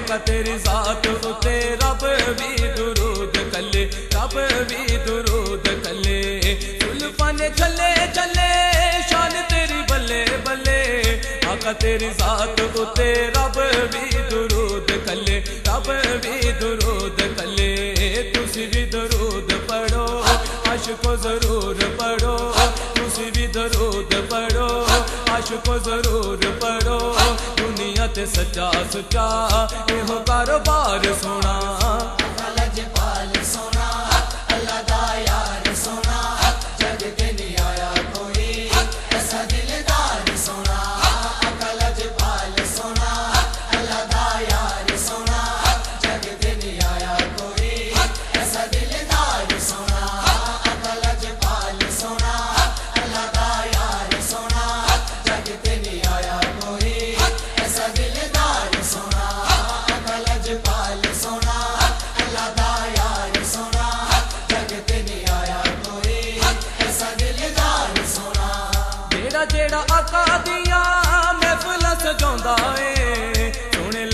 आका तेरी जात उते रब भी दुरूद कले, रब भी दुरूद कले। सुल्फाने चले चले शान तेरी बल्ले बल्ले आका हाँ तेरी जात उते रब भी दुरूद कले, रब भी दुरूद कले। तुसी भी दुरूद पढ़ो आश को ज़रूर पढ़ो, तुसी भी दुरूद पढ़ो आश को ज़रूर पढ़ो। सचा सुचा यो कारोबार सोना।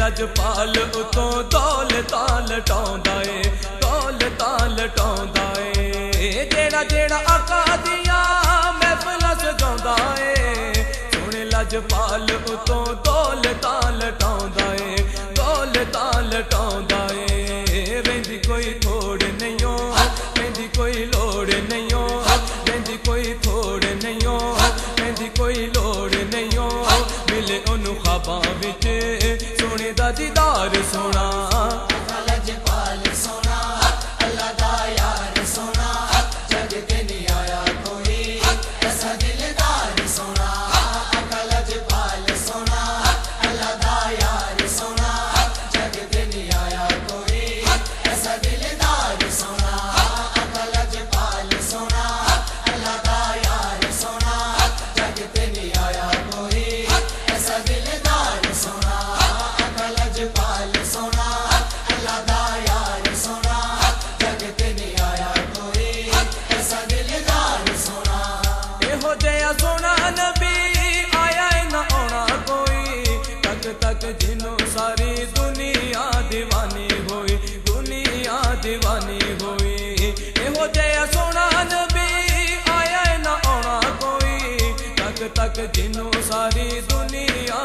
अजपाल उतो दौल ताल टाउंदा ए दौल ताल टाउंदा ए जेड़ा जेड़ा आका दिया महफिल सजाउंदा ए सोने लजपाल उतो दौल ताल टाउंदा है दौल ताल टाउंदा ਕਿਰਦਾਰ ਸੋਹਣਾ। ਤੱਕ ਜਿਨੂੰ ਸਾਰੀ ਦੁਨੀਆ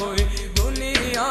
ਹੋਏ ਦੁਨੀਆ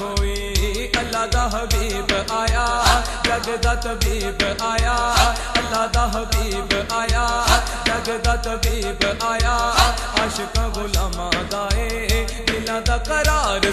ਹੋਏ ਅੱਲਾ ਦਾ ਹਬੀਬ ਆਇਆ, ਜਗ ਦਾ ਤਬੀਬ ਆਇਆ, ਅੱਲਾ ਦਾ ਹਬੀਬ ਆਇਆ, ਜਗ ਦਾ ਤਬੀਬ ਆਇਆ। ਆਸ਼ਿਕ ਗੁਲਾਮਾਂ ਦਾ ਏ, ਦਿਲਾਂ ਦਾ ਕਰਾਰ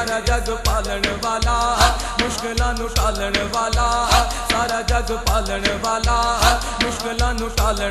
सारा जज पालन सारा जज पालन टालस